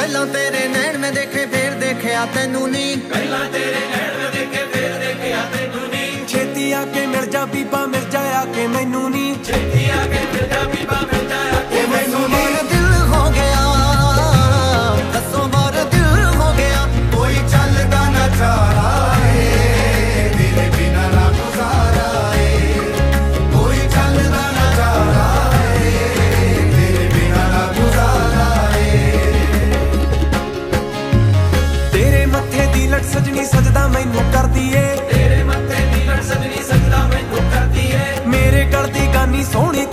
ਪਹਿਲਾਂ ਤੇਰੇ ਨੈਣ ਮੈਂ ਦੇਖੇ ਫੇਰ ਦੇਖਿਆ ਤੈਨੂੰ ਨਹੀਂ ਪਹਿਲਾਂ ਤੇਰੇ ਨੈਣ ਮੈਂ ਦੇਖੇ ਫੇਰ ਦੇਖਿਆ ਤੈਨੂੰ ਨਹੀਂ ਛੇਤੀ ਆ ਕੇ ਮਿਲ ਜਾ ਬੀਬਾ ਮਿਲ ਜਾ ਆ ਕੇ ਮੈਨੂੰ ਨਹੀਂ ਛੇਤੀ ਆ ਕੇ ਮਿਲ ਜਾ ਬੀਬਾ ਮਿਲ ਜਾ ਸੋਹਣੀ